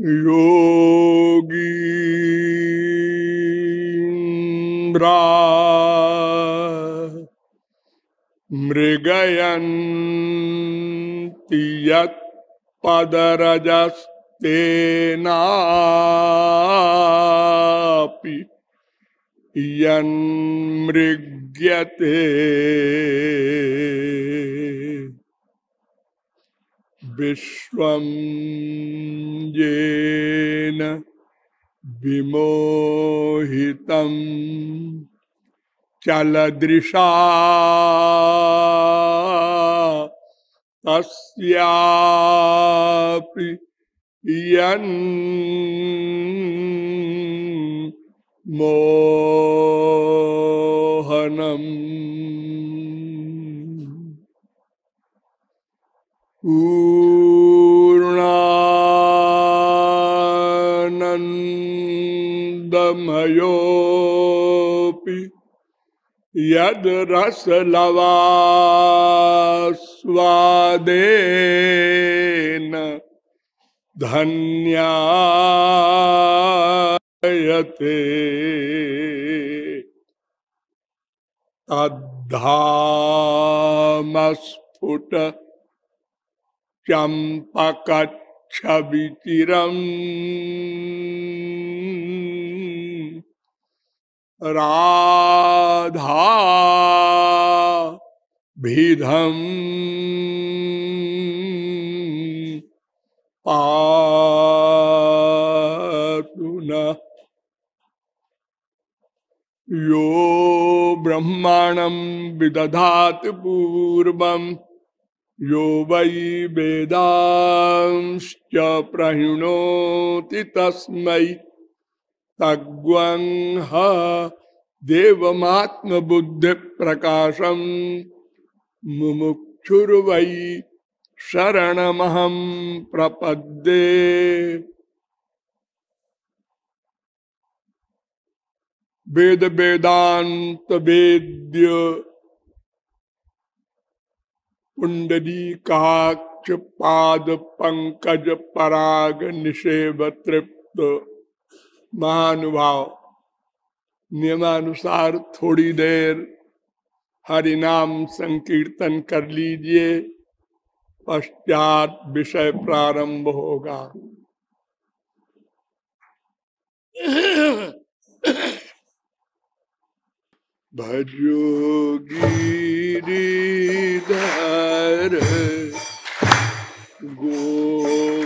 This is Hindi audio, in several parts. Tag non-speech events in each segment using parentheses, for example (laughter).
योगीन्द्रा मृगयन्ति यत्पदरजस्तेनापि यन्मृग्यते। विश्वं येन विमोहितं चलदृशा तस्यापि मोहनम् पूर्णानन्दमयोऽपि यद्रसलवास्वादेन धन्यायते। तद्धामस्फुट चम्पकच्छविचिरम् राधा भिधम् पातु यो ब्रह्माणं विदधाति पूर्वम्। यो वै वेदांश्च प्रहिणोति तस्मै। तग्वंह देवमात्मबुद्धिप्रकाशम्। मुमुक्षुर्वै शरणमहं प्रपद्ये। वेद वेदांत वेद्य कुंडली काक्ष, पाद, पंकज, पराग, निषेव, तृप्त। महानुभाव। नियमानुसार थोड़ी देर हरिनाम संकीर्तन कर लीजिए, पश्चात विषय प्रारंभ होगा। भजो गिरिधर गोविंद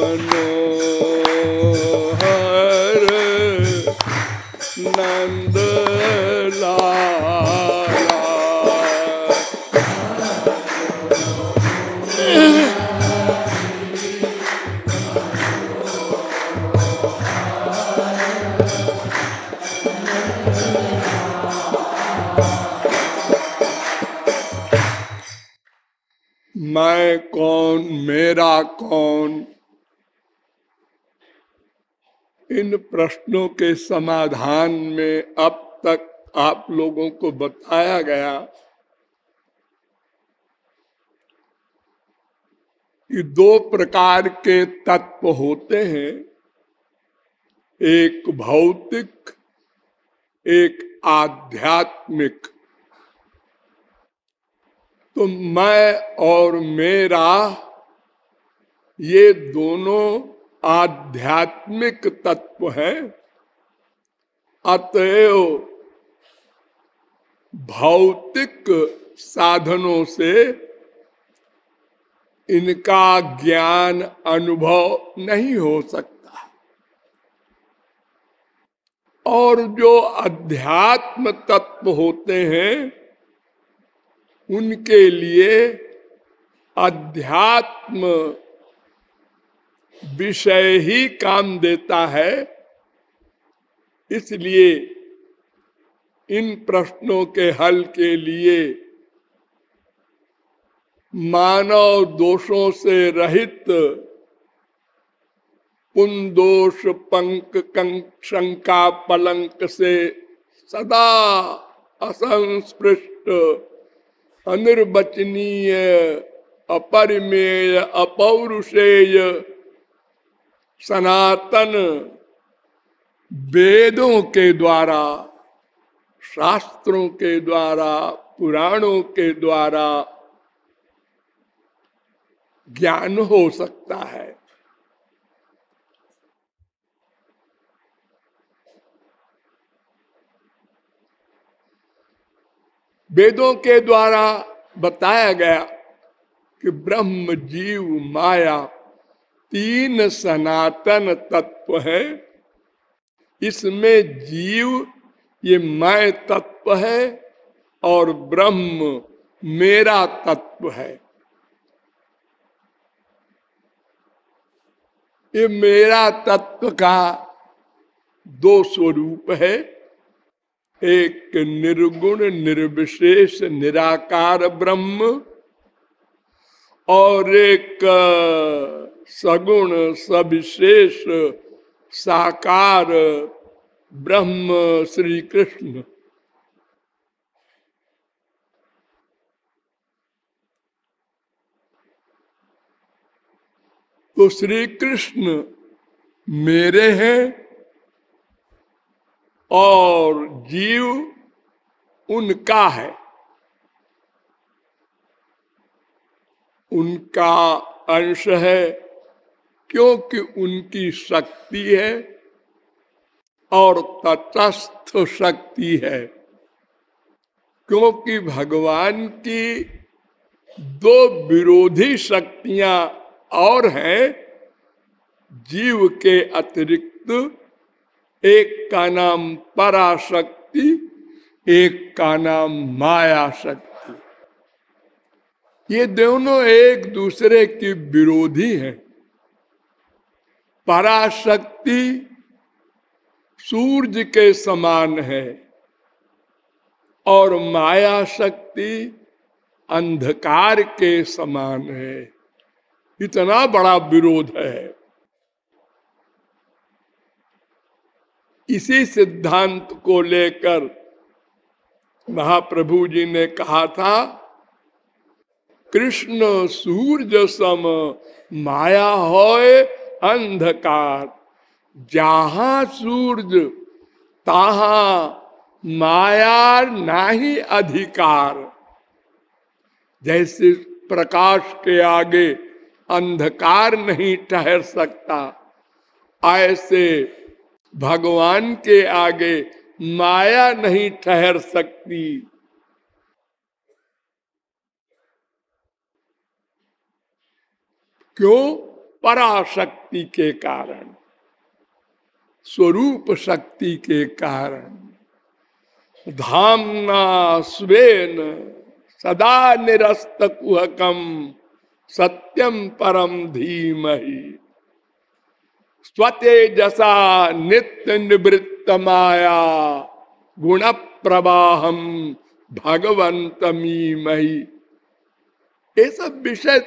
No. प्रश्नों के समाधान में अब तक आप लोगों को बताया गया कि दो प्रकार के तत्व होते हैं। एक भौतिक, एक आध्यात्मिक। तो मैं और मेरा ये दोनों आध्यात्मिक तत्व है। अतएव भौतिक साधनों से इनका ज्ञान अनुभव नहीं हो सकता। और जो अध्यात्म तत्व होते हैं, उनके लिए अध्यात्म विषय ही काम देता है। इसलिए इन प्रश्नों के हल के लिए मानव दोषों से रहित पुंदोष पंक शंका पलंक से सदा असंस्पृष्ट, अनिर्वचनीय, अपरिमेय, अपौरुषेय सनातन वेदों के द्वारा, शास्त्रों के द्वारा, पुराणों के द्वारा ज्ञान हो सकता है। वेदों के द्वारा बताया गया कि ब्रह्म जीव माया तीन सनातन तत्व है। इसमें जीव, ये मैं तत्व है और ब्रह्म मेरा तत्व है। ये मेरा तत्व का दो स्वरूप है। एक निर्गुण, निर्विशेष, निराकार ब्रह्म और एक सगुण, सविशेष, साकार, ब्रह्म श्री कृष्ण तो श्री कृष्ण मेरे हैं और जीव उनका है। उनका अंश है क्योंकि उनकी शक्ति है और तटस्थ शक्ति है। क्योंकि भगवान की दो विरोधी शक्तियाँ और हैं, जीव के अतिरिक्त, एक का नाम पराशक्ति, एक का नाम माया शक्ति ये दोनों एक दूसरे की विरोधी हैं। पराशक्ति सूरज के समान है और माया शक्ति अंधकार के समान है। इतना बड़ा विरोध है। इसी सिद्धांत को लेकर महाप्रभु जी ने कहा था, कृष्ण सूर्य सम माया होए अंधकार, जहा सूर्य, ताहा माया नाही अधिकार। जैसे प्रकाश के आगे अंधकार नहीं ठहर सकता, ऐसे भगवान के आगे माया नहीं ठहर सकती। क्यों? पराशक्ति के कारण, स्वरूप शक्ति के कारण, धामना स्वेन सदा निरस्त कुहकम सत्यम परम धीमही। स्वतेजसा नित्य निवृत्त माया गुण प्रवाहम भगवंतमी मही ये सब विषय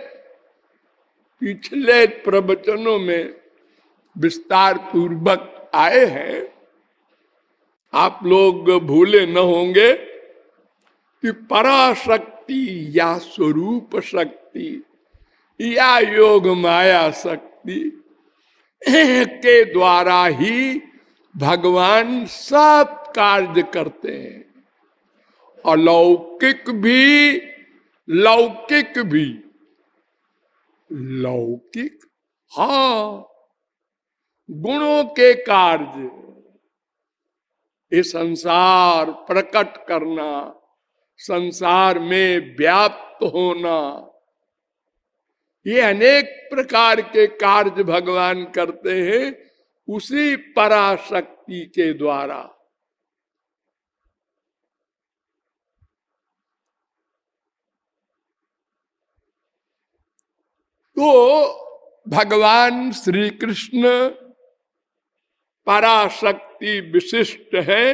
पिछले प्रवचनों में विस्तार पूर्वक आए हैं। आप लोग भूले न होंगे कि पराशक्ति या स्वरूप शक्ति या योग माया शक्ति के द्वारा ही भगवान सब कार्य करते हैं। अलौकिक भी, लौकिक भी लौकिक? हा, गुणों के कार्य। ये संसार प्रकट करना, संसार में व्याप्त होना, ये अनेक प्रकार के कार्य भगवान करते हैं उसी पराशक्ति के द्वारा। तो भगवान श्री कृष्ण पराशक्ति विशिष्ट है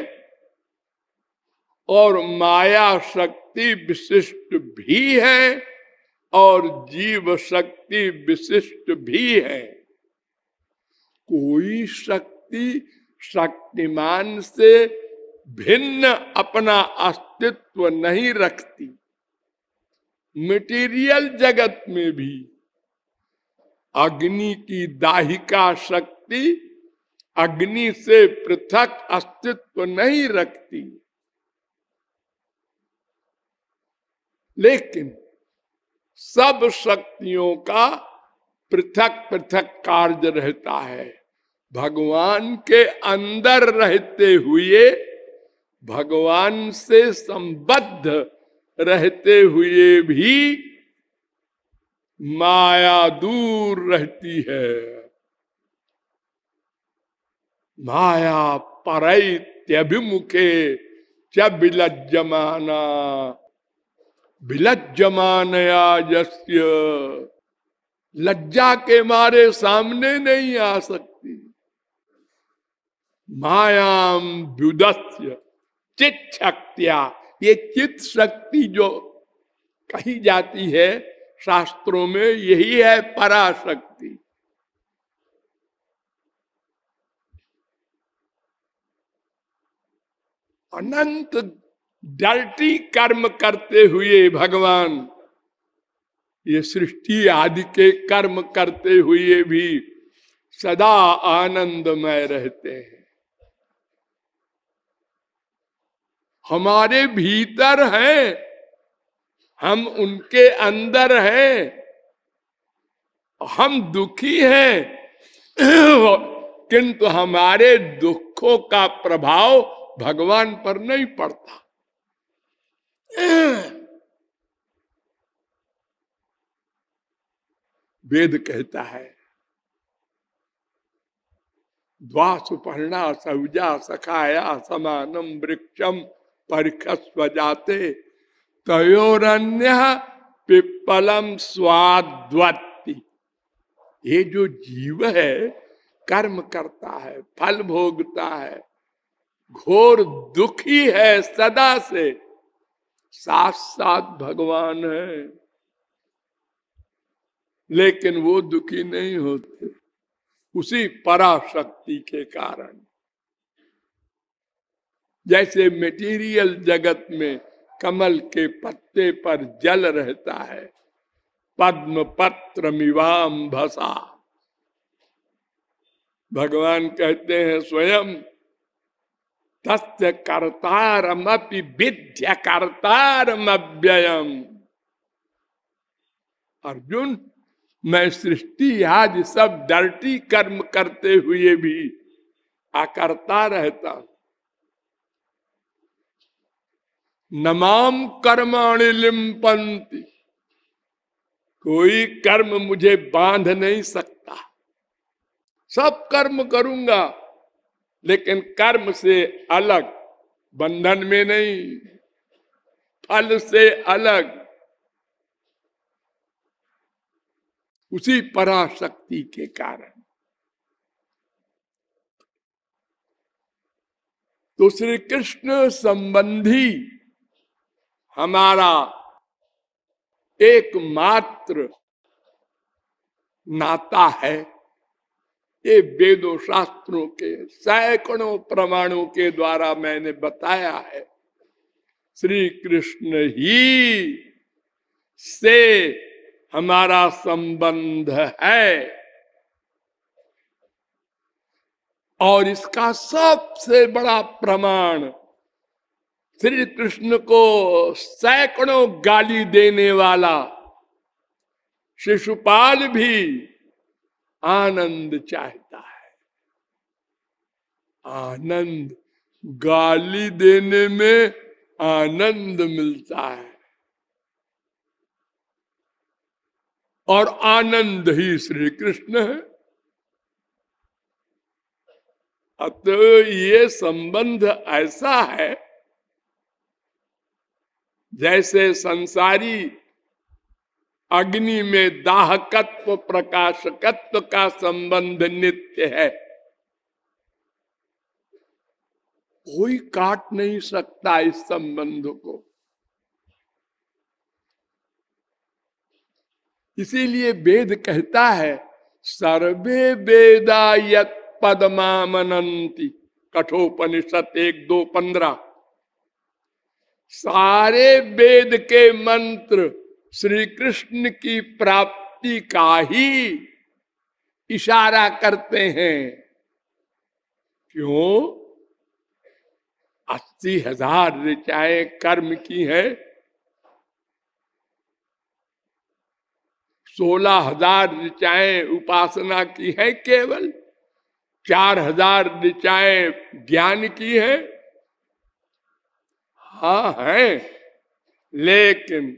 और माया शक्ति विशिष्ट भी है और जीव शक्ति विशिष्ट भी है। कोई शक्ति शक्तिमान से भिन्न अपना अस्तित्व नहीं रखती। मटेरियल जगत में भी अग्नि की दाहिका शक्ति अग्नि से पृथक अस्तित्व नहीं रखती। लेकिन सब शक्तियों का पृथक पृथक कार्य रहता है। भगवान के अंदर रहते हुए, भगवान से संबद्ध रहते हुए भी माया दूर रहती है। माया परैत्यभिमुखे च विलज्जमाना। विलज्जमानया यस्य। लज्जा के मारे सामने नहीं आ सकती। मायाम व्युदस्य चित शक्तिया। ये चित शक्ति जो कही जाती है शास्त्रों में यही है पराशक्ति। अनंत डल्टी कर्म करते हुए भगवान, ये सृष्टि आदि के कर्म करते हुए भी सदा आनंदमय रहते हैं। हमारे भीतर है हम उनके अंदर हैं, हम दुखी हैं, किंतु हमारे दुखों का प्रभाव भगवान पर नहीं पड़ता। वेद कहता है, द्वासुपर्णा सौजा सखाया समानम वृक्षम परिखस्व जाते। तयोरन्य पिप्पलम स्वाद्वत्ति। ये जो जीव है, कर्म करता है, फल भोगता है, घोर दुखी है सदा से साथ साथ भगवान है। लेकिन वो दुखी नहीं होते, उसी पराशक्ति के कारण। जैसे मेटीरियल जगत में कमल के पत्ते पर जल रहता है। पद्म पत्र मिवाम भसा। भगवान कहते हैं, स्वयं तस्य कर्तारमपि विद्य कर्तारमव्ययम। अर्जुन, मैं सृष्टि आज सब डर्टी कर्म करते हुए भी आकर्ता रहता हूँ। नमाम कर्माणि लिम्पंती कोई कर्म मुझे बाँध नहीं सकता। सब कर्म करूँगा, लेकिन कर्म से अलग, बंधन में नहीं, फल से अलग। उसी पराशक्ति के कारण। तो श्री कृष्ण संबंधी हमारा एकमात्र नाता है। ये वेदों शास्त्रों के, सैकड़ों प्रमाणों के द्वारा मैंने बताया है। श्री कृष्ण ही से हमारा संबंध है। और इसका सबसे बड़ा प्रमाण श्री कृष्ण को सैकड़ों गाली देने वाला शिशुपाल भी आनंद चाहता है। आनंद, गाली देने में आनंद मिलता है। और आनंद ही श्री कृष्ण है। अत ये संबंध ऐसा है जैसे संसारी अग्नि में दाहकत्व, प्रकाशकत्व का संबंध नित्य है। कोई काट नहीं सकता इस संबंध को। इसीलिए वेद कहता है, सर्वे वेदा यत पदमामनंती कठोपनिषद एक दो पंद्रह। सारे वेद के मंत्र श्री कृष्ण की प्राप्ति का ही इशारा करते हैं। क्यों? अस्सी हज़ार ऋचाएँ कर्म की है। सोलह हज़ार ऋचाएँ उपासना की है केवल। चार हज़ार ऋचाएँ ज्ञान की है। हाँ है। लेकिन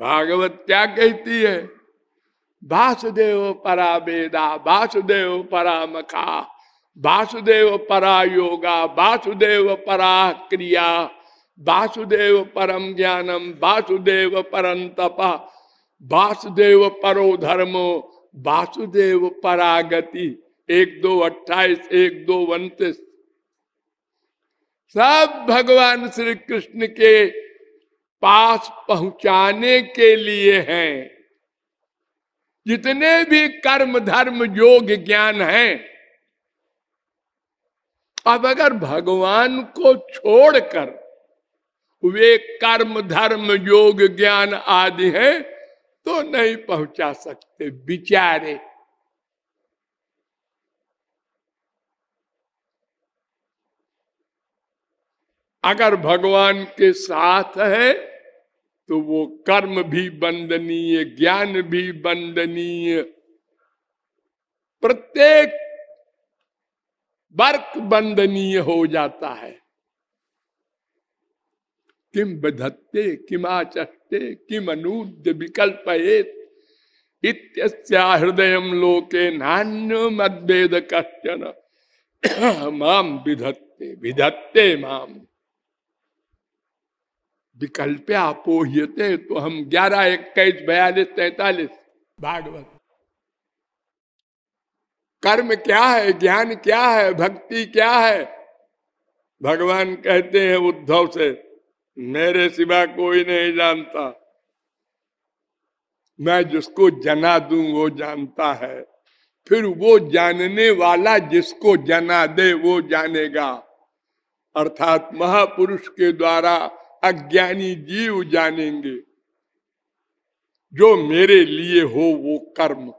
भागवत क्या कहती है? वासुदेव परा वेदा, वासुदेव परा मखा, वासुदेव परा योगा, वासुदेव परा क्रिया, वासुदेव परम ज्ञानम, वासुदेव परम तपा, वासुदेव परो धर्मो, वासुदेव परागति एक दो अट्ठाईस, एक दो उन्तीस। सब भगवान श्री कृष्ण के पास पहुँचाने के लिए हैं। जितने भी कर्म, धर्म, योग, ज्ञान है, अब अगर भगवान को छोड़कर वे कर्म, धर्म, योग, ज्ञान आदि है तो नहीं पहुँचा सकते, बिचारे। अगर भगवान के साथ है तो वो कर्म भी बंदनीय, ज्ञान भी बंदनीय। प्रत्येक वर्क बंदनीय हो जाता है। किम बधत्ते किमाचष्टे किम अनूद्य विकल्प हृदय लोके नान्य मद्वेद कश्चन। (coughs) माम विधत्ते विधत्ते माम विकल्प अपोह्यते तो हम ग्यारह इक्कीस बयालीस तैतालीस। भागवत। कर्म क्या है ज्ञान क्या है भक्ति क्या है? भगवान कहते हैं उद्धव से मेरे सिवा कोई नहीं जानता। मैं जिसको जना दू वो जानता है फिर वो जानने वाला जिसको जना दे वो जानेगा। अर्थात महापुरुष के द्वारा अज्ञानी जीव जानेंगे। जो मेरे लिए हो वो कर्म,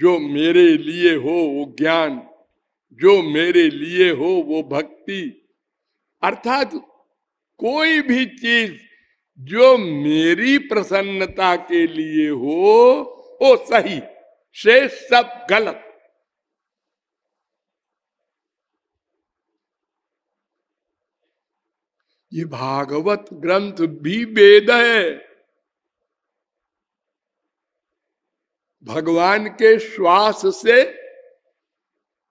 जो मेरे लिए हो वो ज्ञान, जो मेरे लिए हो वो भक्ति। अर्थात कोई भी चीज़ जो मेरी प्रसन्नता के लिए हो, वो सही शेष सब गलत। ये भागवत ग्रंथ भी वेद है। भगवान के श्वास से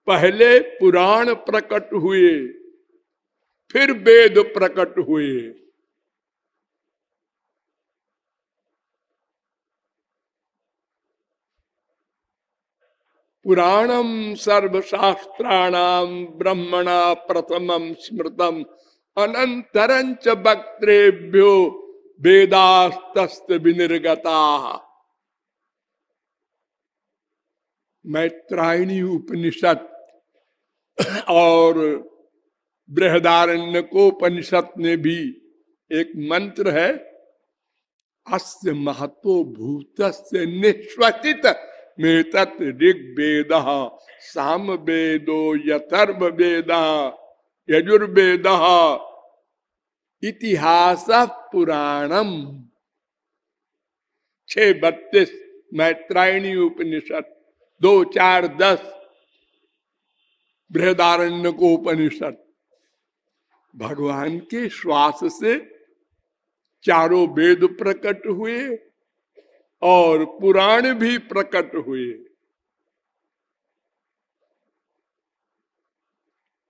पहले पुराण प्रकट हुए, फिर वेद प्रकट हुए। पुराणम सर्वशास्त्राणाम ब्रह्मणा प्रथमम स्मृतम अनंतरंच वक्तृभ्यो वेदास्त विनिर्गता मैत्रायणी उपनिषद और बृहदारण्य को उपनिषद में भी एक मंत्र है, अस्य महत्व भूत निश्वसित में तत् ऋग्वेद साम वेदो यथर्व वेद यजुर्वेद। इतिहास पुराणम। छ बत्तीस मैत्रायणी उपनिषद दो चार दस बृहदारण्य को उपनिषद भगवान के श्वास से चारों वेद प्रकट हुए और पुराण भी प्रकट हुए।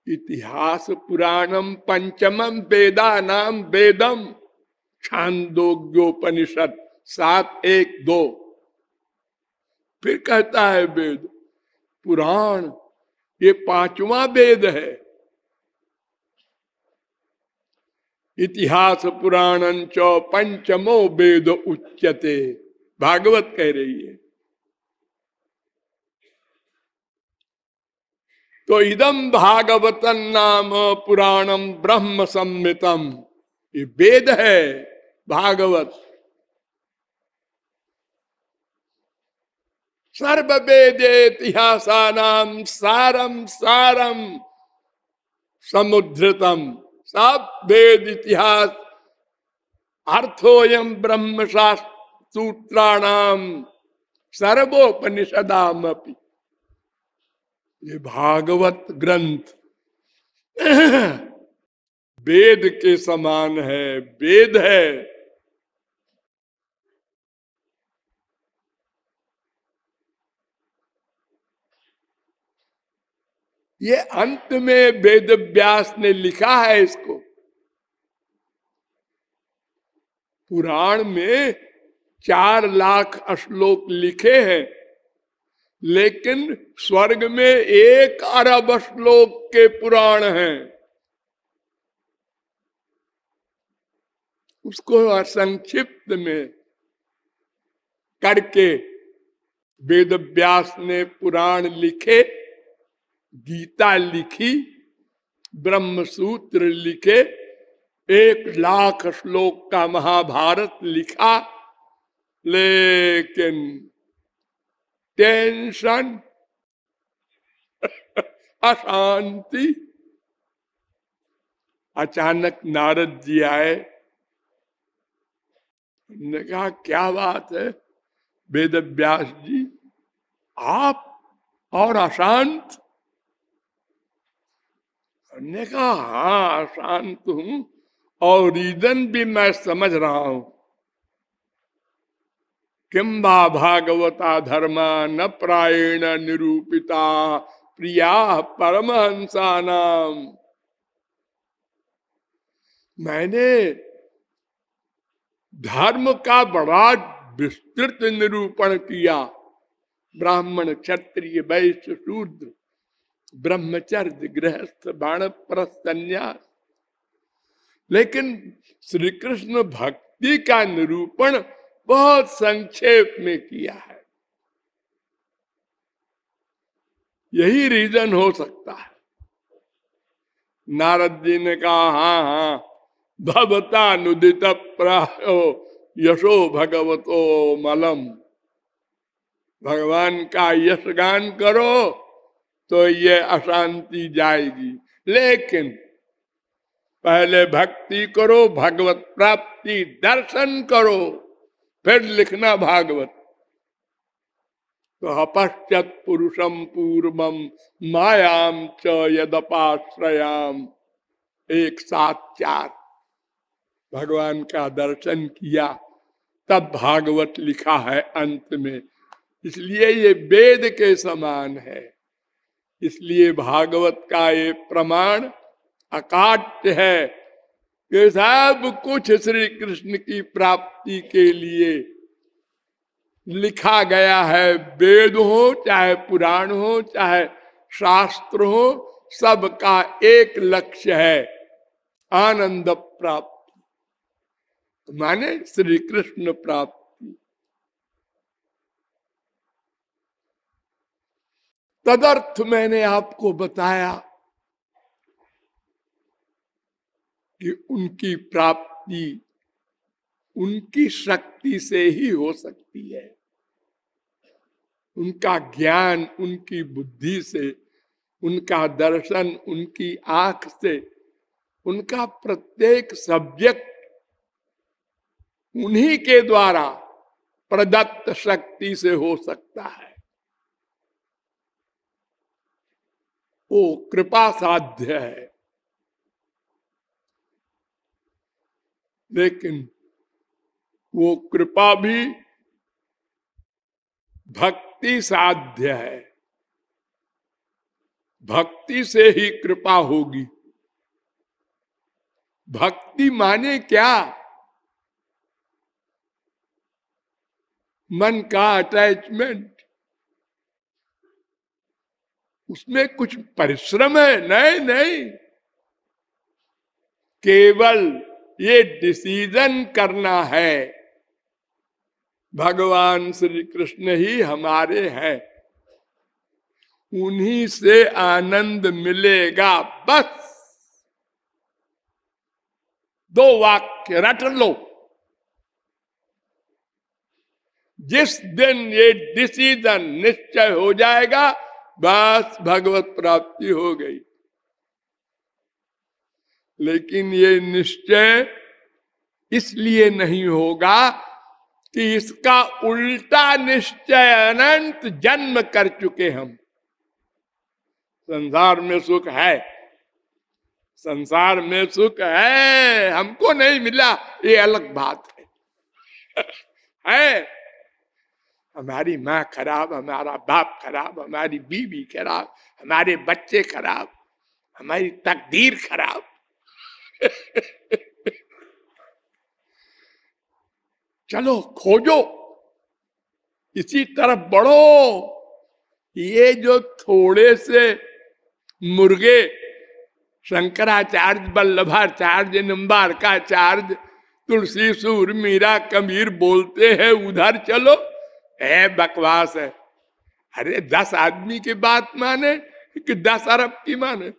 इतिहास पुराणम पंचमम वेदा। नाम वेदम छांदोग्योपनिषद सात एक दो। फिर कहता है वेद, पुराण, ये पांचवा वेद है। इतिहास पुराण च पंचमो वेद उच्चते भागवत कह रही है। तो इदम भागवतन नाम पुराणम ब्रह्म सम्मितम ये वेद है भागवत। सर्व वेदे इतिहासानाम सारम सारम समुद्रतम सब वेद इतिहास अर्थोयम ब्रह्म शास्त्र सूत्राणाम सर्वोपनिषदाम ये भागवत ग्रंथ (clears throat) वेद के समान है, वेद है। ये अंत में वेद व्यास ने लिखा है इसको। पुराण में चार लाख श्लोक लिखे हैं। लेकिन स्वर्ग में एक अरब श्लोक के पुराण हैं। उसको संक्षिप्त में करके वेद व्यास ने पुराण लिखे, गीता लिखी ब्रह्म सूत्र लिखे, एक लाख श्लोक का महाभारत लिखा, लेकिन टेंशन, अशांति। अचानक नारद जी आए। ने कहा, क्या बात है वेद व्यास जी? आप और अशांत? ने कहा हाँ अशांत हूँ और रीजन भी मैं समझ रहा हूँ। किम्बा भागवता धर्म न प्रायण निरूपिता प्रिया परमहंसा नाम मैंने धर्म का बड़ा विस्तृत निरूपण किया। ब्राह्मण, क्षत्रिय, वैश्य, शूद्र, ब्रह्मचर्य, गृहस्थ बाण संन्यास। लेकिन श्री कृष्ण भक्ति का निरूपण बहुत संक्षेप में किया है। यही रीजन हो सकता है। नारद जी ने कहा हाँ हाँ भवता नुदित प्रायो यशो भगवतो मलम। भगवान का यशगान करो तो ये अशांति जाएगी। लेकिन पहले भक्ति करो, भगवत प्राप्ति दर्शन करो। फिर लिखना भागवत। तो अपश्चत पुरुषम पूर्वम मायाम च यदपाश्रयाम। एक सात चार। भगवान का दर्शन किया, तब भागवत लिखा है अंत में। इसलिए ये वेद के समान है। इसलिए भागवत का ये प्रमाण अकाट्य है। कि सब कुछ श्री कृष्ण की प्राप्ति के लिए लिखा गया है। वेद हो, चाहे पुराण हो, चाहे शास्त्र हो, सबका एक लक्ष्य है, आनंद प्राप्ति। माने श्री कृष्ण प्राप्ति। तदर्थ मैंने आपको बताया कि उनकी प्राप्ति उनकी शक्ति से ही हो सकती है। उनका ज्ञान, उनकी बुद्धि से, उनका दर्शन, उनकी आँख से, उनका प्रत्येक सब्जेक्ट उन्हीं के द्वारा प्रदत्त शक्ति से हो सकता है। वो कृपा साध्य है। लेकिन वो कृपा भी भक्ति साध्य है। भक्ति से ही कृपा होगी। भक्ति माने क्या? मन का अटैचमेंट उसमें कुछ परिश्रम है? नहीं नहीं। केवल ये डिसीज़न करना है। भगवान श्री कृष्ण ही हमारे हैं। उन्हीं से आनंद मिलेगा, बस। दो वाक्य रट लो। जिस दिन ये डिसीज़न निश्चय हो जाएगा, बस भगवत प्राप्ति हो गई। लेकिन ये निश्चय इसलिए नहीं होगा कि इसका उल्टा निश्चय अनंत जन्म कर चुके हम। संसार में सुख है। संसार में सुख है। हमको नहीं मिला। ये अलग बात है। (laughs) है। हमारी माँ खराब, हमारा बाप खराब, हमारी बीवी खराब, हमारे बच्चे खराब, हमारी तकदीर खराब। (laughs) चलो खोजो। इसी तरफ़ बढ़ो। ये जो थोड़े से मुर्गे, शंकराचार्य, वल्लभाचार्य, निम्बारकाचार्य तुलसी सूर मीरा, कबीर बोलते हैं, उधर चलो। है बकवास है। अरे, दस आदमी की बात माने कि दस अरब की माने।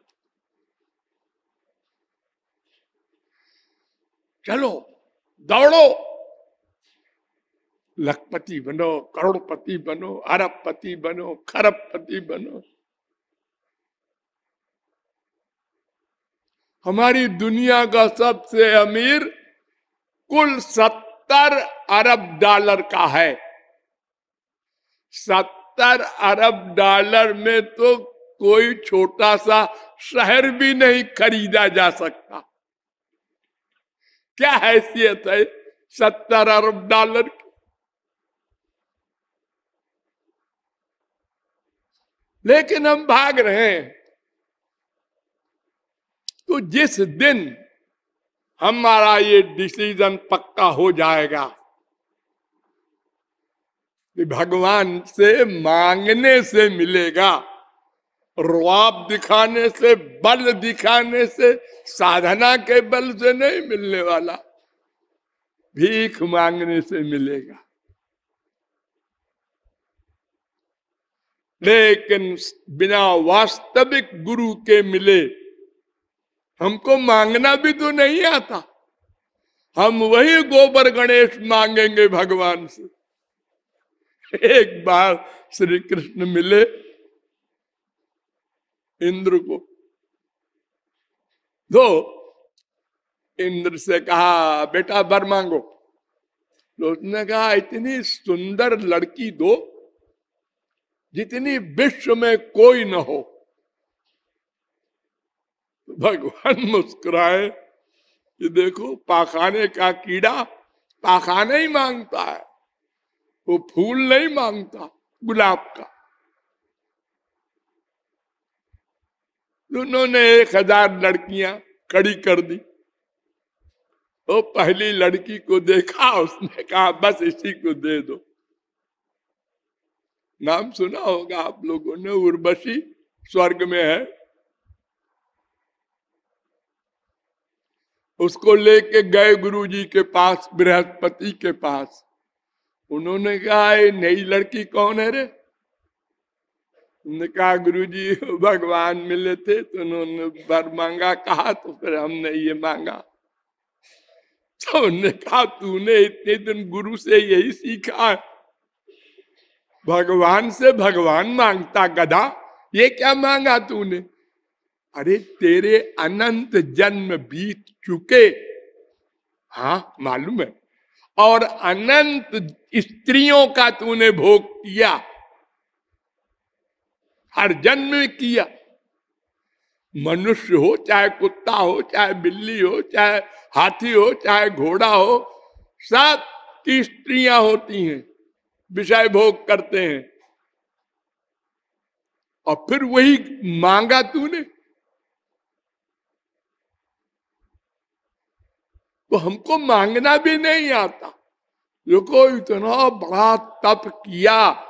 चलो, दौड़ो। लखपति बनो, करोड़पति बनो, अरबपति बनो, खरबपति बनो। हमारी दुनिया का सबसे अमीर कुल सत्तर अरब डॉलर का है। सत्तर अरब डॉलर में तो कोई छोटा सा शहर भी नहीं खरीदा जा सकता। क्या हैसियत है सत्तर अरब डॉलर की लेकिन हम भाग रहे हैं तो जिस दिन हमारा ये डिसीज़न पक्का हो जाएगा कि भगवान से मांगने से मिलेगा। रुआब दिखाने से, बल दिखाने से, साधना के बल से नहीं मिलने वाला। भीख मांगने से मिलेगा। लेकिन बिना वास्तविक गुरु के मिले, हमको मांगना भी तो नहीं आता। हम वही गोबर गणेश मांगेंगे भगवान से। एक बार श्री कृष्ण मिले इंद्र को। दो इंद्र से कहा, बेटा, बर मांगो। तो उसने कहा, इतनी सुंदर लड़की दो, जितनी विश्व में कोई न हो। भगवान मुस्कुराए कि देखो, पाखाने का कीड़ा पाखाने ही माँगता है, वो फूल नहीं माँगता, गुलाब का। उन्होंने एक हज़ार लड़कियाँ खड़ी कर दी। वो पहली लड़की को देखा, उसने कहा, बस इसी को दे दो। नाम सुना होगा आप लोगों ने, उर्वशी स्वर्ग में है। उसको लेके गए गुरु जी के पास, बृहस्पति के पास। उन्होंने कहा नई लड़की कौन है रे? कहा गुरु जी भगवान मिले थे तो उन्होंने बर मांगा, कहा तो फिर हमने ये मांगा। तो उन्होंने कहा, तूने इतने दिन गुरु से यही सीखा भगवान से भगवान माँगता गधा, ये क्या मांगा तूने? अरे, तेरे अनंत जन्म बीत चुके। हाँ मालूम है। और अनंत स्त्रियों का तूने भोग किया। हर जन्म में किया। मनुष्य हो, चाहे कुत्ता हो, चाहे बिल्ली हो, चाहे हाथी हो, चाहे घोड़ा हो, सब की स्त्रियाँ होती हैं, विषय भोग करते हैं। और फिर वही मांगा तूने। तो हमको मांगना भी नहीं आता। देखो, इतना बड़ा तप किया।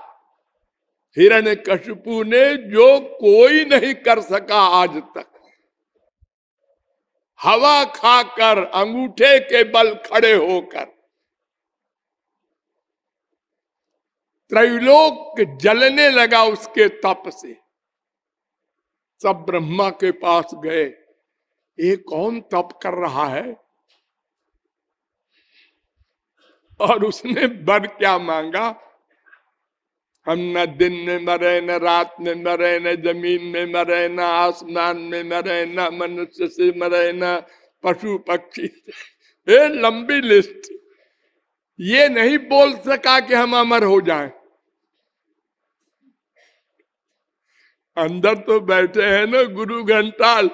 हिरण्य कशपु ने जो कोई नहीं कर सका आज तक। हवा खाकर, अंगूठे के बल खड़े होकर। त्रैलोक जलने लगा उसके तप से। सब ब्रह्मा के पास गए। ये कौन तप कर रहा है? और उसने बर क्या मांगा? हम न दिन में मरे, न रात में मरे, न ज़मीन में मरे, न आसमान में मरे, न मनुष्य से मरे, न पशु पक्षी ये लंबी लिस्ट। ये नहीं बोल सका कि हम अमर हो जाएँ। अंदर तो बैठे हैं ना गुरु घंटाल।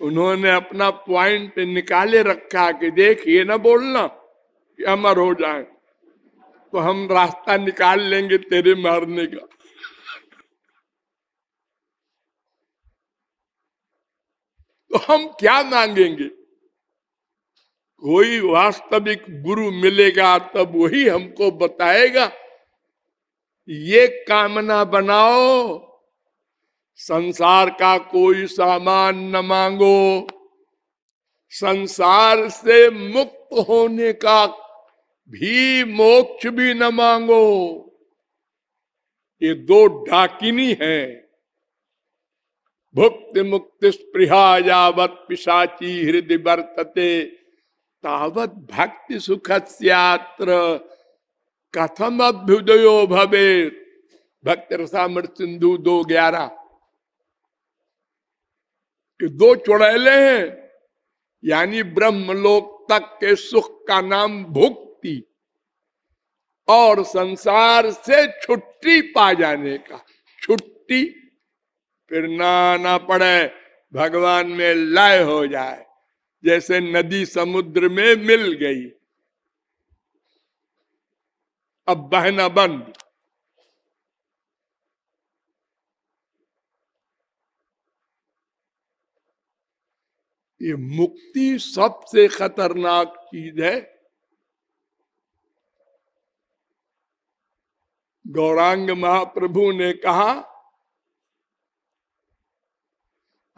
उन्होंने अपना पॉइंट निकाले रखा कि देख ये ना बोलना कि अमर हो जाए। तो हम रास्ता निकाल लेंगे तेरे मारने का। तो हम क्या मांगेंगे? कोई वास्तविक गुरु मिलेगा तब वही हमको बताएगा, ये कामना बनाओ, संसार का कोई सामान न मांगो। संसार से मुक्त होने का भी मोक्ष भी न मांगो। ये दो डाकिनी है। भुक्त मुक्ति स्पृहा यावत पिशाची हृदय वर्तते तावत भक्ति सुख सत्र कथम अभ्युदयो भवे भक्त रसामृत सिंधु दो ग्यारह। दो चुड़ैले हैं। यानी ब्रह्मलोक तक के सुख का नाम भुक्ति और संसार से छुट्टी पा जाने का। छुट्टी फिर ना ना पड़े, भगवान में लय हो जाए। जैसे नदी समुद्र में मिल गई। अब बहना बंद। ये मुक्ति सबसे खतरनाक चीज़ है। गौरांग महाप्रभु ने कहा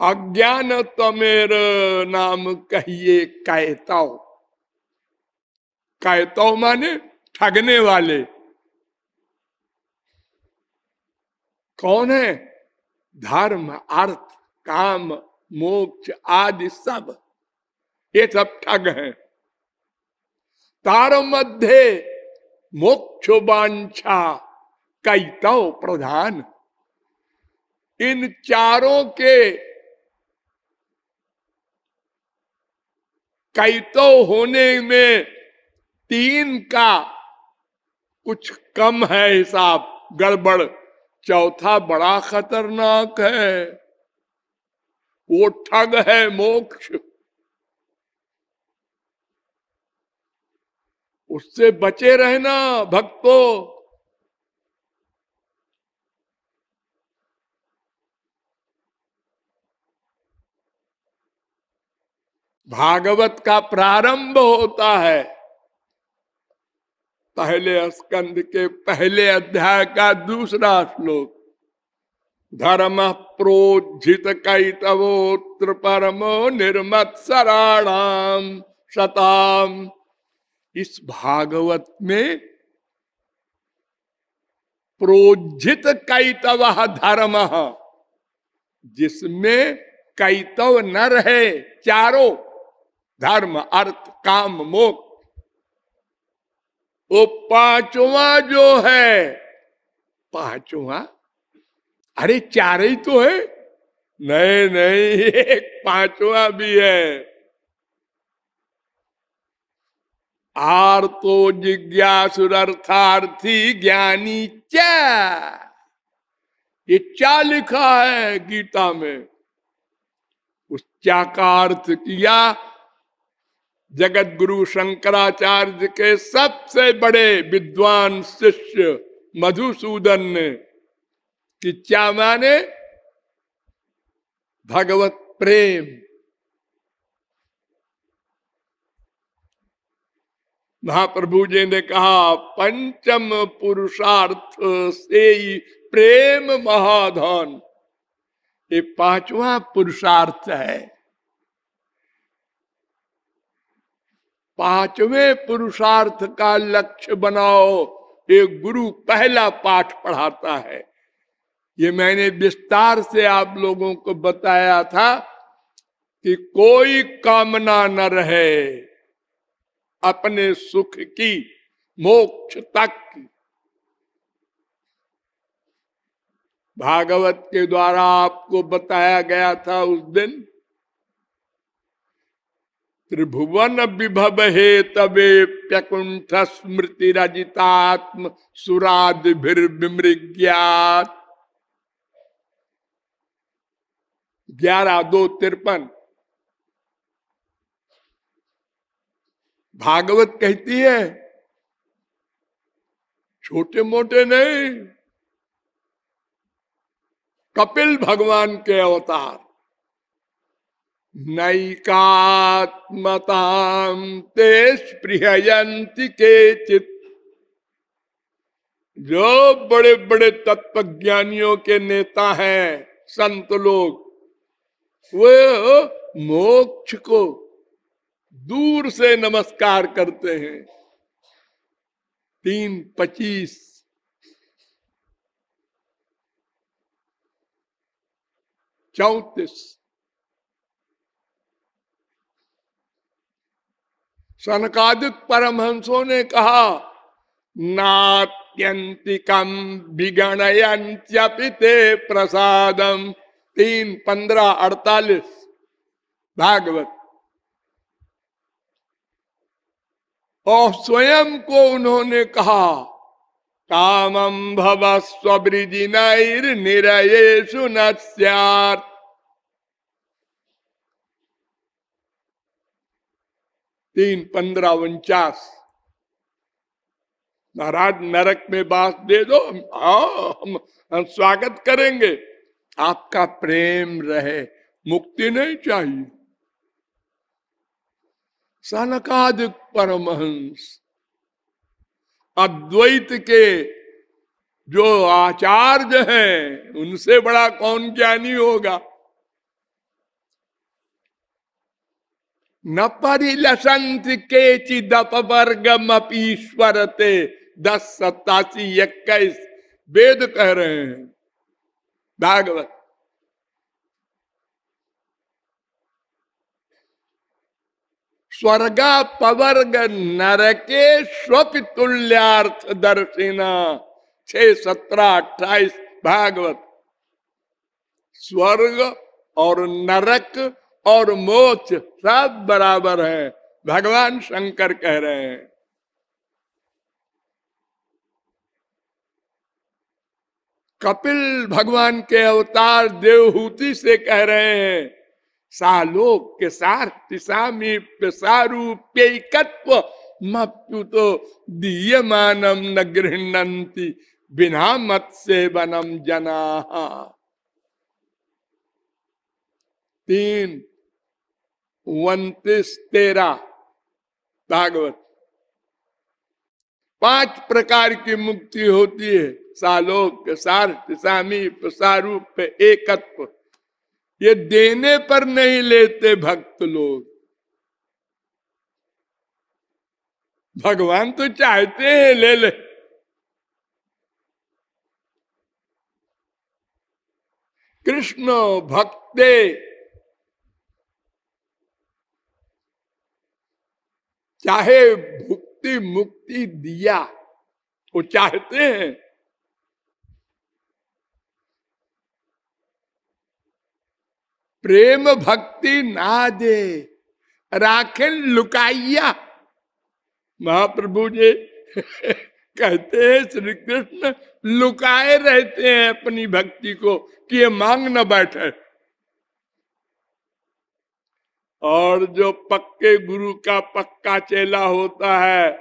अज्ञान तमेर नाम कहिए कहता कहता माने ठगने वाले। कौन है? धर्म, अर्थ, काम, मोक्ष आदि सब। ये सब ठग हैं। तार मध्य मोक्ष वांछा कैतव प्रधान। इन चारों के कैतव होने में तीन का कुछ कम है हिसाब। गड़बड़। चौथा बड़ा खतरनाक है। वो ठग है मोक्ष। उससे बचे रहना भक्तों। भागवत का प्रारंभ होता है। पहले स्कंद के पहले अध्याय का दूसरा श्लोक। धर्म प्रोजित कैतवोत्र परमो निर्मत्सराणाम शताम इस भागवत में प्रोजित कैतव धर्म, जिसमें कैतव न रहे, चारों धर्म, अर्थ, काम, मोक्ष। वो पांचवा जो है, पांचवा? अरे चार ही तो है। नहीं नहीं, (laughs) एक पांचवा भी है। आर तो जिज्ञासुरर्थार्थी ज्ञानी क्या ये क्या लिखा है गीता में। उस क्या का अर्थ किया जगत गुरु शंकराचार्य के सबसे बड़े विद्वान शिष्य मधुसूदन ने कि क्या माने? भगवत प्रेम। महाप्रभु जी ने कहा, पंचम पुरुषार्थ से ही प्रेम महाधन। ये पांचवा पुरुषार्थ है। पाँचवें पुरुषार्थ का लक्ष्य बनाओ। एक गुरु पहला पाठ पढ़ाता है। ये मैंने विस्तार से आप लोगों को बताया था कि कोई कामना न रहे, अपने सुख की, मोक्ष तक। की भागवत के द्वारा आपको बताया गया था उस दिन त्रिभुवन विभव हे तबे प्यकुंठ स्मृति रजितात्म सुराद ग्यारह, दो, तिरपन। भागवत कहती है छोटे मोटे नहीं, कपिल भगवान के अवतार। ते स्पृहयंती के चित जो बड़े बड़े तत्व ज्ञानियों के नेता हैं, संत लोग, वे मोक्ष को दूर से नमस्कार करते हैं। तीन पच्चीस। चौतीस। सनकादिक परमहंसों ने कहा नात्यंतिकम विगणयंत्यपिते प्रसादम तीन, पंद्रह, अड़तालीस। भागवत। और स्वयं को उन्होंने कहा कामम भव स्वृजिनर निरयेशु न तीन पंद्रह उनचास। महाराज नरक में बास दे दो हम, हम स्वागत करेंगे। आपका प्रेम रहे मुक्ति नहीं चाहिए। सनकादिक परमहंस अद्वैत के जो आचार्य हैं उनसे बड़ा कौन ज्ञानी होगा? न परिलसंत के ते दस सत्तासी इक्कीस वेद कह रहे हैं भागवत स्वर्गा पवर्ग नरके स्वपितुल्यार्थ दर्शिना छ सत्रह अट्ठाईस भागवत स्वर्ग और नरक और मोक्ष सब बराबर है। भगवान शंकर कह रहे हैं। कपिल भगवान के अवतार देवहूति से कह रहे हैं, सालोक के सार सामी सारूप्यकत्व मप्युतो दीयमानम न गृहती बिना मत से बनम जना। तीन उन्तीस तेरह भागवत। पाँच प्रकार की मुक्ति होती है सालोक सार्थ सामी सारूप एकत्व। ये देने पर नहीं लेते भक्त लोग। भगवान तो चाहते हैं ले ले। कृष्ण भक्ते चाहे भुक्ति मुक्ति दिया, वो चाहते हैं। प्रेम भक्ति ना दे, राखे लुकाइया। महाप्रभु जी (laughs) कहते हैं श्री कृष्ण लुकाए रहते हैं अपनी भक्ति को, कि ये मांग न बैठे। और जो पक्के गुरु का पक्का चेला होता है,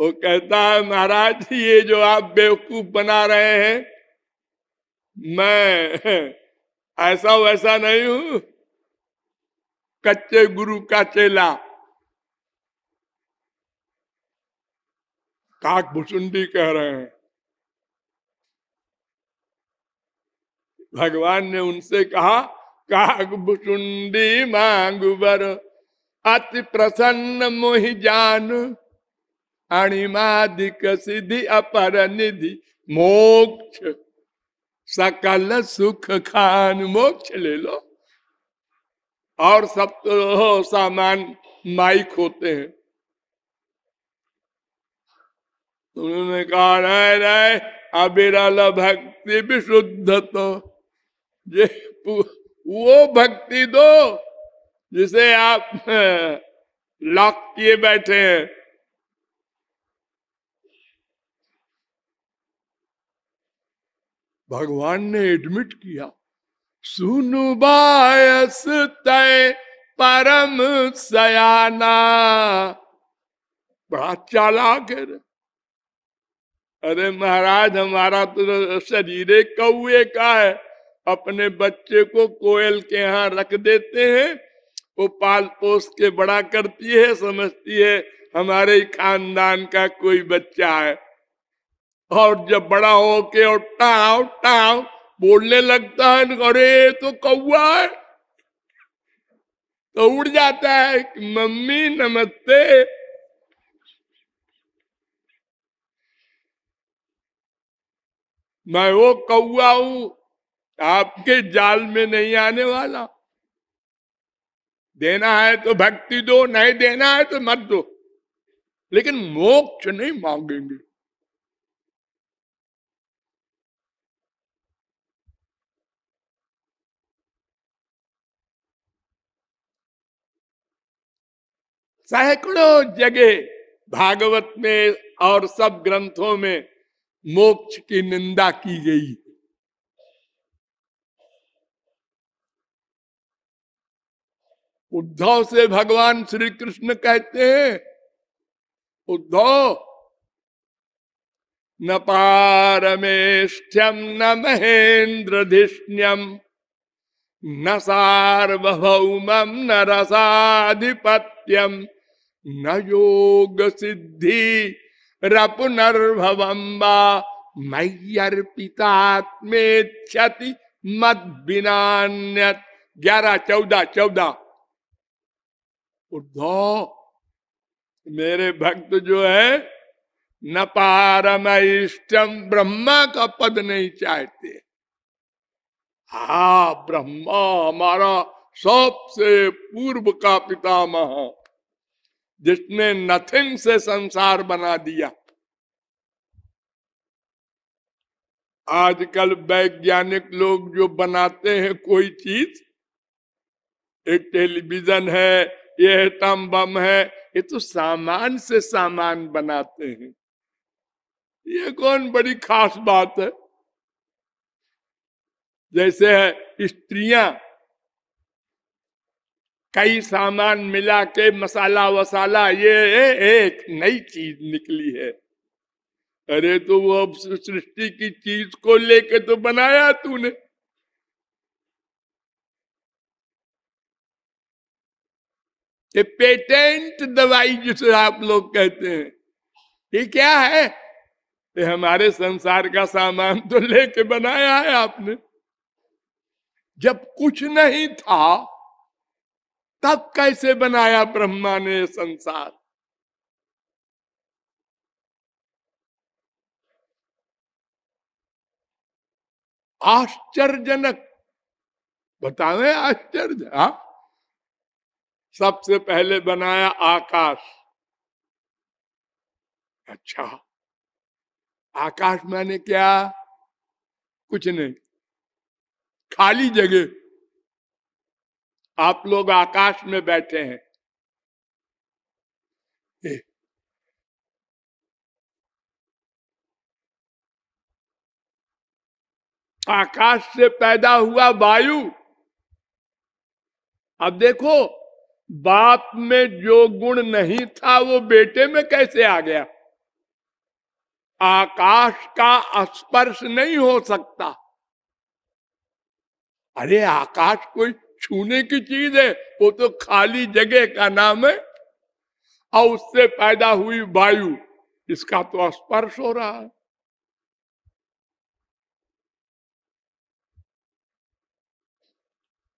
वो कहता है, महाराज, ये जो आप बेवकूफ़ बना रहे हैं, मैं (laughs) ऐसा वैसा नहीं हूँ। कच्चे गुरु का चेला। काक भुसुंडी कह रहे हैं। भगवान ने उनसे कहा काक भुसुंडी मांगु बर अति प्रसन्न मोहि जान। अणिमादिक सिद्धि अपर निधि, मोक्ष। सकल सुख खान मोक्ष ले लो और सब तो सामान माइक होते हैं। उन्होंने कहा, रहे रहे अबिरल भक्ति विशुद्ध तो। ये वो भक्ति दो, जिसे आप, (laughs) लॉक किए बैठे हैं। भगवान ने एडमिट किया, सुनु बायस तय परम सयाना। बड़ा चालाक है अरे महाराज, हमारा तो शरीर कौए का है। अपने बच्चे को कोयल के यहाँ रख देते हैं। वो पाल पोस के बड़ा करती है, समझती है, हमारे खानदान का कोई बच्चा है। और जब बड़ा हो के और टाव टाव बोलने लगता है, अरे तो कौआ है? तो उड़ जाता है मम्मी, नमस्ते। मैं वो कौआ हूँ आपके जाल में नहीं आने वाला। देना है तो भक्ति दो, नहीं देना है तो मत दो। लेकिन मोक्ष नहीं मांगेंगे। सैकड़ों जगह भागवत में और सब ग्रंथों में मोक्ष की निंदा की गई। उद्धव से भगवान श्री कृष्ण कहते हैं, उद्धव, न पारमेष्ठ्यम न महेंद्रधिष्ण्यम न सार्वभौम, न रसाधिपत्यम न योग सिद्धि रपुनर्भवम्बा मय्यर्पितात्मे क्षति मत बिना ग्यारह, चौदह चौदह। उद्धव मेरे भक्त जो है न पारम इष्टम ब्रह्मा का पद नहीं चाहते। हा ब्रह्मा हमारा सबसे पूर्व का पितामह, जिसने नथिंग से संसार बना दिया। आजकल वैज्ञानिक लोग जो बनाते हैं कोई चीज़, एक टेलीविज़न है ये एटम बम है, ये तो सामान से सामान बनाते हैं। ये कौन बड़ी खास बात है? जैसे है, स्त्रियाँ कई सामान मिला के मसाला वसाला, ये एक नई चीज़ निकली है। अरे तो वो सृष्टि की चीज़ को लेके तो बनाया तूने। ये पेटेंट दवाई जिसे आप लोग कहते हैं, ये क्या है? ये हमारे संसार का सामान तो लेके बनाया है आपने। जब कुछ नहीं था, तब कैसे बनाया ब्रह्मा ने संसार? आश्चर्यजनक। बतावे आश्चर्य, हा? सबसे पहले बनाया आकाश। अच्छा। आकाश मैंने क्या? कुछ नहीं। खाली जगह। आप लोग आकाश में बैठे हैं। आकाश से पैदा हुआ वायु। अब देखो बाप में जो गुण नहीं था, वो बेटे में कैसे आ गया? आकाश का स्पर्श नहीं हो सकता। अरे, आकाश कोई छूने की चीज़ है, वो तो खाली जगह का नाम है, और उससे पैदा हुई वायु, इसका तो स्पर्श हो रहा है।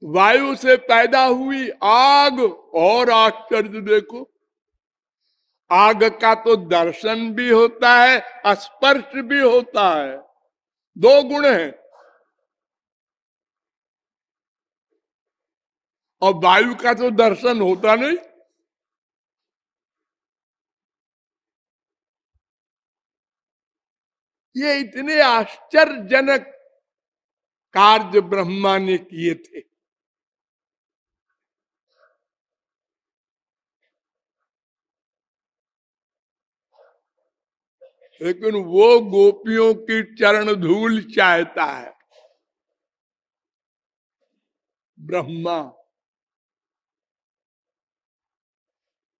वायु से पैदा हुई आग और आश्चर्य देखो। आग का तो दर्शन भी होता है, स्पर्श भी होता है। दो गुण है। और वायु का तो दर्शन होता नहीं। ये इतने आश्चर्यजनक कार्य ब्रह्मा ने किए थे। लेकिन वो गोपियों की चरण धूल चाहता है। ब्रह्मा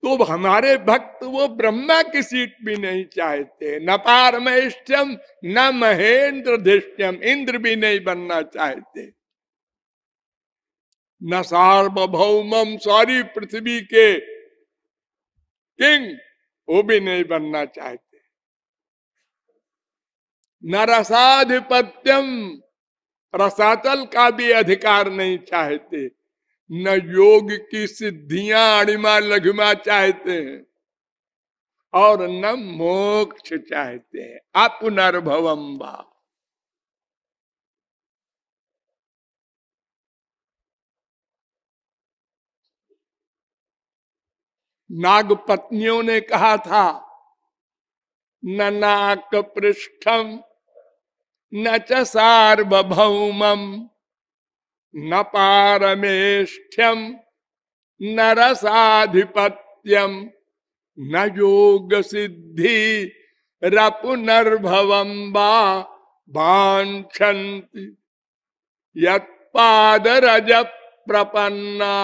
तो हमारे भक्त, वो ब्रह्मा की सीट भी नहीं चाहते। न पारमेष्टम न महेंद्र धिष्टम, इंद्र भी नहीं बनना चाहते। न सार्वभौमम, सारी पृथ्वी के किंग, वो भी नहीं बनना चाहते। न रसाधिपत्यम रसातल का भी अधिकार नहीं चाहते। न योग की सिद्धियाँ अणिमा लघिमा चाहते हैं। और न मोक्ष चाहते हैं। अपनर्भवम बा नाग पत्नियों ने कहा था न नाक पृष्ठम न च न पारमेष्ठ्यम, न रसाधिपत्यम, न योग सिद्धि रपुनर्भवम वाछंति यद प्रपन्ना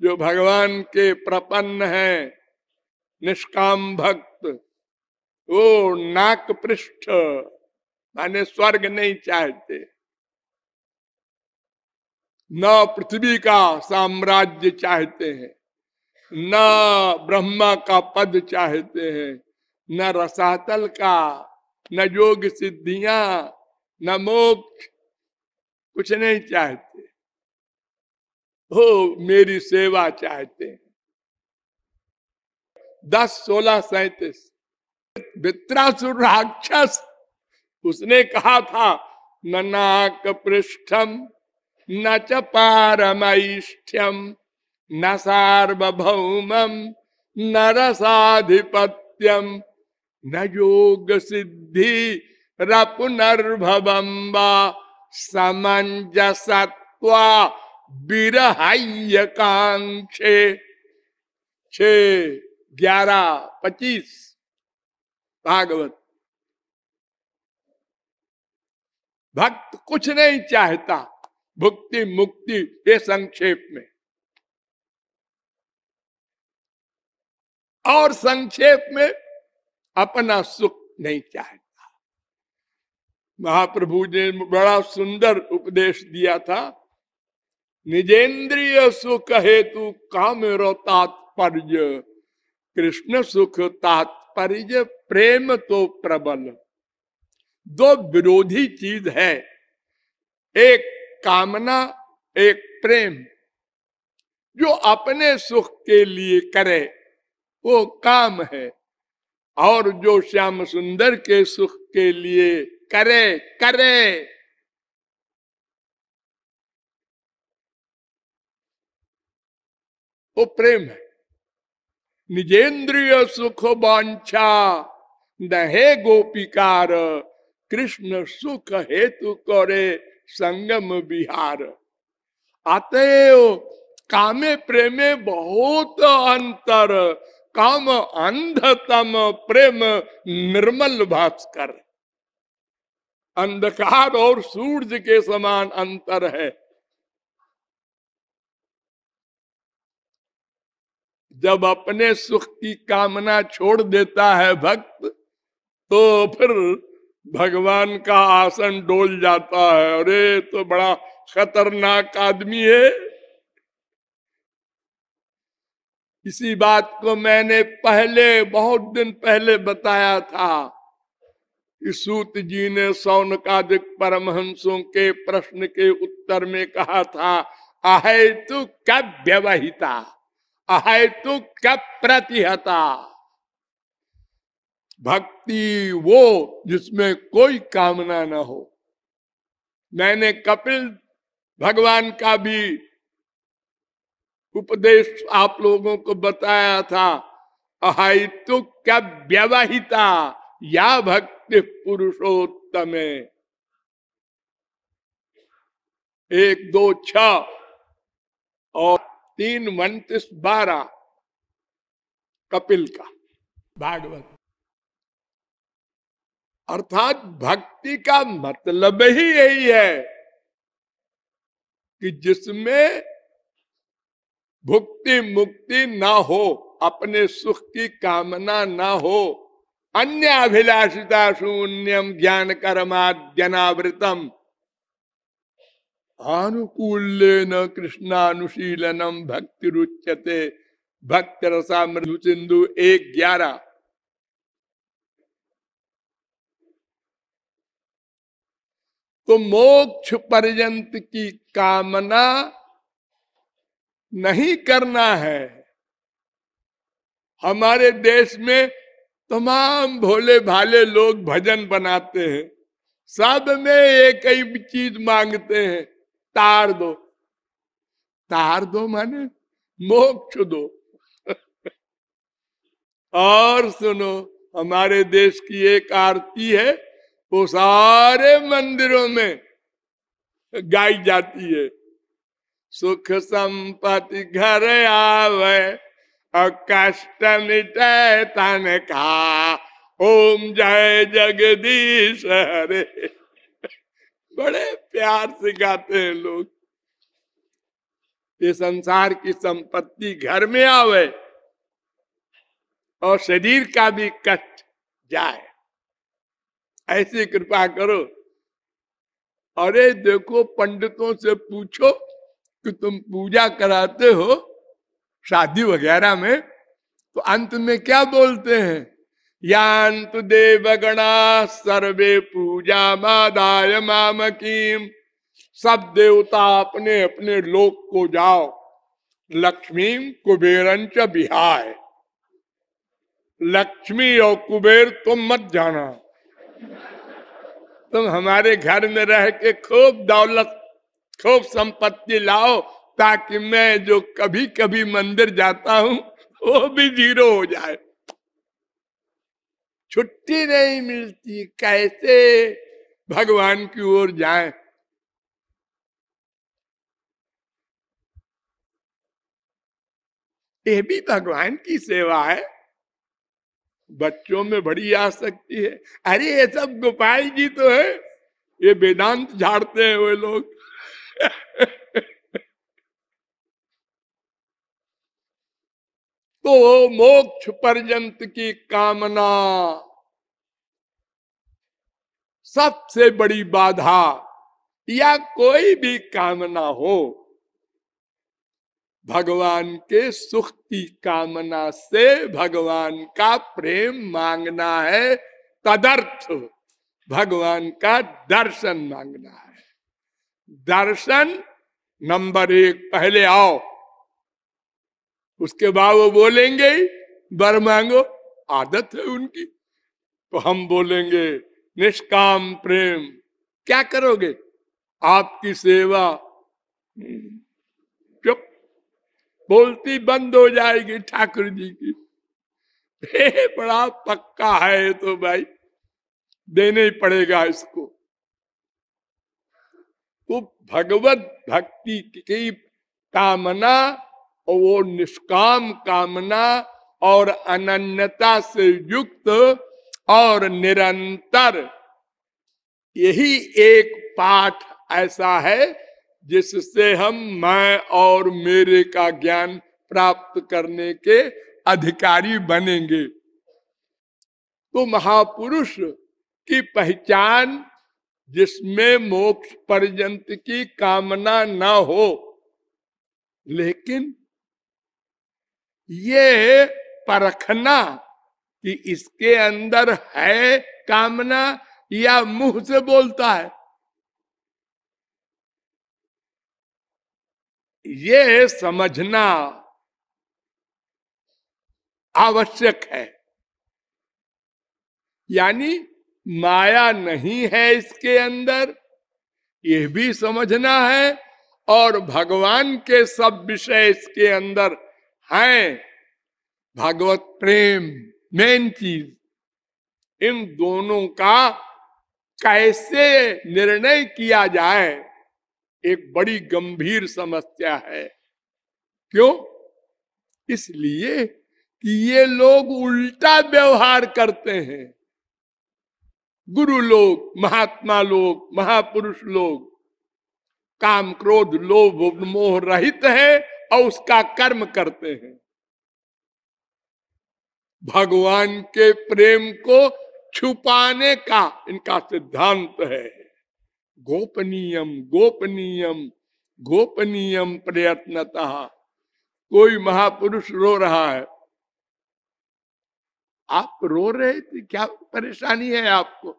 जो भगवान के प्रपन्न है, निष्काम भक्त वो नाक पृष्ठ, माने स्वर्ग नहीं चाहते। न पृथ्वी का साम्राज्य चाहते हैं, न ब्रह्मा का पद चाहते हैं, न रसातल का, न योग सिद्धियाँ, न मोक्ष, कुछ नहीं चाहते। हो मेरी सेवा चाहते हैं। दस, सोलह, सैतीस वित्रासुर राक्षस उसने कहा था नाक पृष्ठम, न च पारमैष्ठ्यम, न सार्वभौमम, न रसाधिपत्यम, न योग सिद्धि रपुनर्भवम समंजसत्वा विरहाय कांक्षे छ, ग्यारह, पच्चीस। भागवत। भक्त कुछ नहीं चाहता भुक्ति मुक्ति ये संक्षेप में। और संक्षेप में अपना सुख नहीं चाहता। महाप्रभु ने बड़ा सुंदर उपदेश दिया था, निजेंद्रिय सुख हेतु काम तात्पर्य, कृष्ण सुख तात परिज प्रेम तो प्रबल। दो विरोधी चीज़ है। एक कामना, एक प्रेम। जो अपने सुख के लिए करे, वो काम है। और जो श्याम सुंदर के सुख के लिए करे करे। वो प्रेम है। निजेंद्रिय सुख वांछा दहे गोपिकार, कृष्ण सुख हेतु करे संगम विहार। अतएव कामे प्रेमे बहुत अंतर, काम अंधतम प्रेम निर्मल भास्कर। अंधकार और सूरज के समान अंतर है। जब अपने सुख की कामना छोड़ देता है भक्त तो फिर भगवान का आसन डोल जाता है। अरे तो बड़ा खतरनाक आदमी है। इसी बात को मैंने पहले, बहुत दिन पहले बताया था सूत जी ने सौनकादिक परमहंसों के प्रश्न के उत्तर में कहा था, आहे तु कब व्यवहिता? आहे तु कब प्रतिहता? भक्ति वो जिसमें कोई कामना न हो। मैंने कपिल भगवान का भी उपदेश आप लोगों को बताया था। अहितु क्या व्यवहिता? या भक्ति पुरुषोत्तम? एक, दो, छ और तीन उनतीस बारह कपिल का। भागवत। अर्थात भक्ति का मतलब ही यही है कि जिसमें भुक्ति मुक्ति ना हो अपने सुख की कामना ना हो अन्य अभिलाषिता शून्यम ज्ञान कर्माद्यनावृतम न कृष्णानुशीलनम भक्ति रुच्यते भक्त रसा मृदु सिंधु एक ग्यारह तो मोक्ष पर्यंत की कामना नहीं करना है। हमारे देश में तमाम भोले भाले लोग भजन बनाते हैं। सब में एक ही चीज़ मांगते हैं। तार दो। तार दो माने मोक्ष दो। और सुनो, हमारे देश की एक आरती है, वो सारे मंदिरों में गाई जाती है। सुख संपत्ति घर आवे, और कष्ट मिटे तन का ओम जय जगदीश हरे। बड़े प्यार से गाते हैं लोग। ये संसार की संपत्ति घर में आवे और शरीर का भी कष्ट जाए। ऐसी कृपा करो। अरे देखो, पंडितों से पूछो कि तुम पूजा कराते हो शादी वगैरह में तो अंत में क्या बोलते हैं? यान्त देवगणा सर्वे पूजा मादाय मामकीम सब देवता अपने अपने लोक को जाओ। लक्ष्मी कुबेरन च बिहाय। लक्ष्मी और कुबेर तुम मत जाना। तुम हमारे घर में रह के खूब दौलत, खूब संपत्ति लाओ, ताकि मैं जो कभी कभी मंदिर जाता हूँ, वो भी ज़ीरो हो जाए। छुट्टी नहीं मिलती, कैसे भगवान की ओर जाए? ये भी भगवान की सेवा है। बच्चों में बड़ी आसक्ति है। अरे, ये सब गोपाल जी तो है। ये वेदांत झाड़ते हैं वे लोग। (laughs) तो मोक्ष पर्यंत की कामना। सबसे बड़ी बाधा या कोई भी कामना हो, भगवान के सुख की कामना से भगवान का प्रेम मांगना है, तदर्थ भगवान का दर्शन मांगना है। दर्शन नंबर एक, पहले आओ। उसके बाद वो बोलेंगे, बर मांगो, आदत है उनकी। तो हम बोलेंगे, निष्काम प्रेम, क्या करोगे? आपकी सेवा चुप। बोलती बंद हो जाएगी ठाकुर जी की। बड़ा पक्का है तो भाई, देने ही पड़ेगा इसको। तो भगवत भक्ति की कामना और वो निष्काम कामना और अनन्यता से युक्त और निरंतर। यही एक पाठ ऐसा है जिससे हम मैं और मेरे का ज्ञान प्राप्त करने के अधिकारी बनेंगे। तो महापुरुष की पहचान जिसमें मोक्ष पर्यंत की कामना न हो, लेकिन ये परखना कि इसके अंदर है कामना या मुँह से बोलता है। ये समझना आवश्यक है। यानी माया नहीं है इसके अंदर यह भी समझना है और भगवान के सब विषय इसके अंदर हैं। भगवत प्रेम, मेन चीज़। इन दोनों का कैसे निर्णय किया जाए, एक बड़ी गंभीर समस्या है। क्यों? इसलिए कि ये लोग उल्टा व्यवहार करते हैं। गुरु लोग, महात्मा लोग, महापुरुष लोग, काम क्रोध, लोभ, मोह रहित है। और उसका कर्म करते हैं। भगवान के प्रेम को छुपाने का इनका सिद्धांत है। गोपनीयम गोपनीयम गोपनीयम प्रयत्नता। कोई महापुरुष रो रहा है। आप रो रहे थे क्या परेशानी है आपको?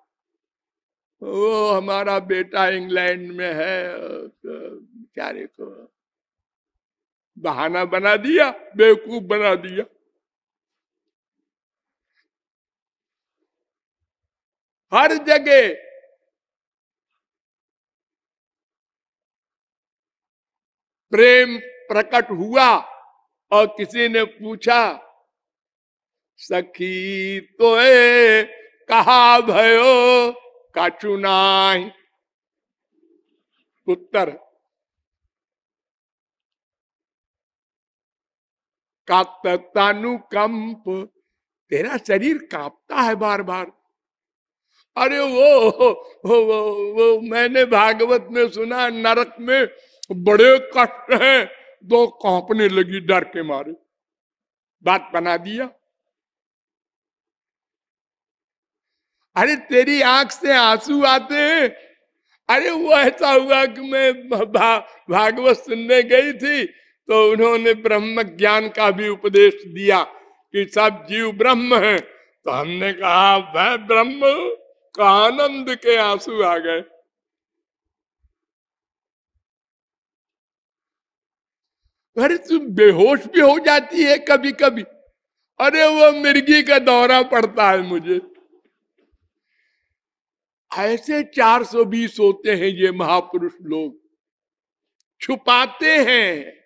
वो हमारा बेटा इंग्लैंड में है बेचारे को बहाना बना दिया, बेवकूफ़ बना दिया। हर जगह प्रेम प्रकट हुआ और किसी ने पूछा, सखी तो कहा भयो का चुनाई उत्तर कातानुकंप तेरा शरीर कांपता है बार बार अरे वो वो, वो, वो मैंने भागवत में सुना नरक में बड़े कष्ट हैं। दो कांपने लगी डर के मारे। बात बना दिया। अरे तेरी आँख से आँसू आते हैं। अरे वो ऐसा हुआ कि मैं भा, भागवत सुनने गई थी। तो उन्होंने ब्रह्म ज्ञान का भी उपदेश दिया कि सब जीव ब्रह्म है। तो हमने कहा, वह ब्रह्म का आनंद के आँसू आ गए। अरे, तुम बेहोश भी हो जाती है कभी कभी अरे, वो मिर्गी का दौरा पड़ता है मुझे। ऐसे 420 होते हैं ये महापुरुष लोग। छुपाते हैं।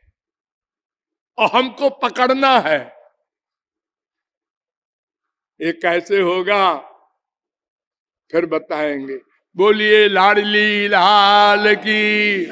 और हमको पकड़ना है। ये कैसे होगा? फिर बताएँगे। बोलिए लाडली लाल की।